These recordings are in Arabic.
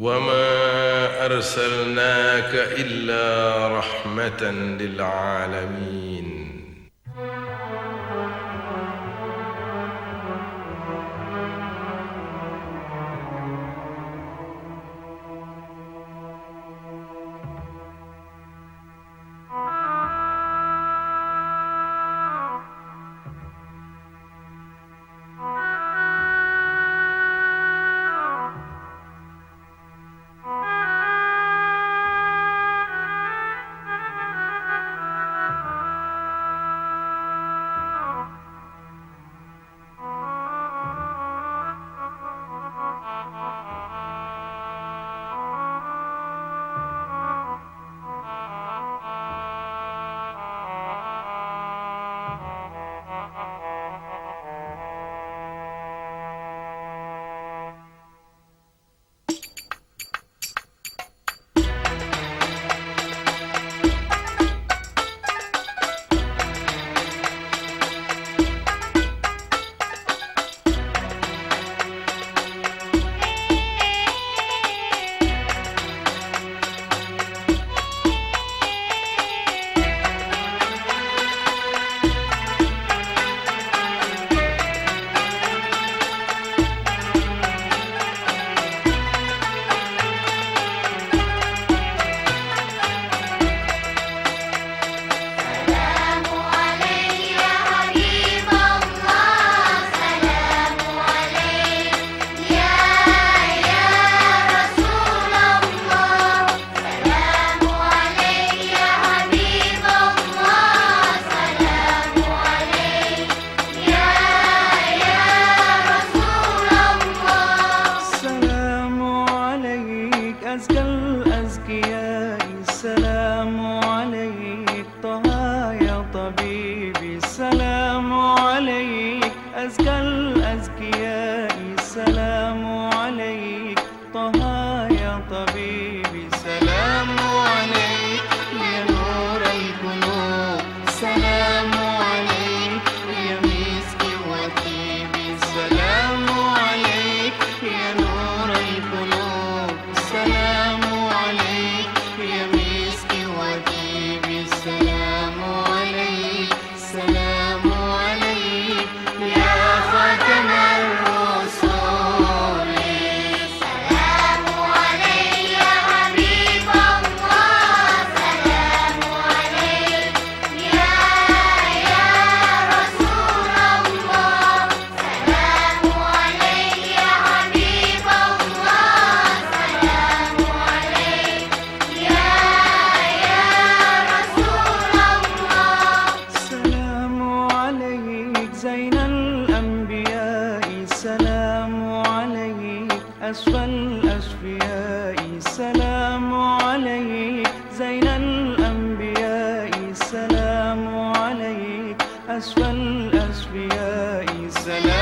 وما ارسلناك الا رحمه للعالمين as girl أسفى الأشفياء. سلام عليك زين الأنبياء. سلام عليك أسفى الأشفياء. سلام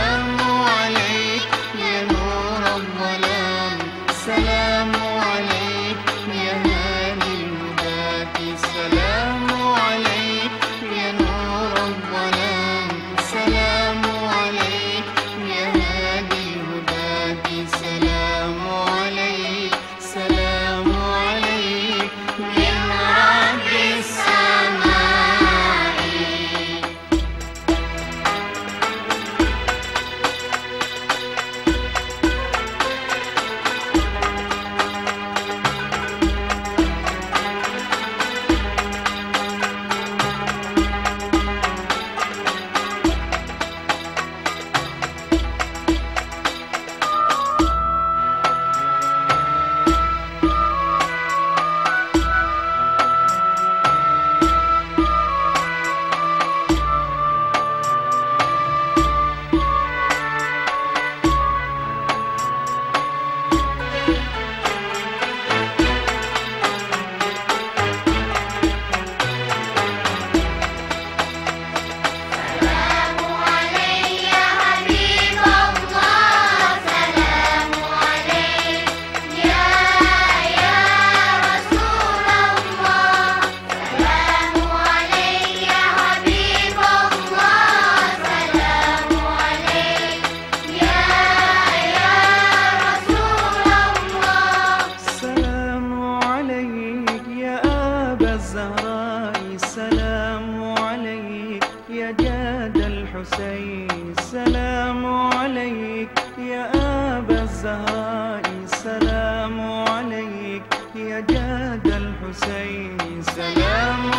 الزهراء سلام عليك يا جاد الحسين. سلام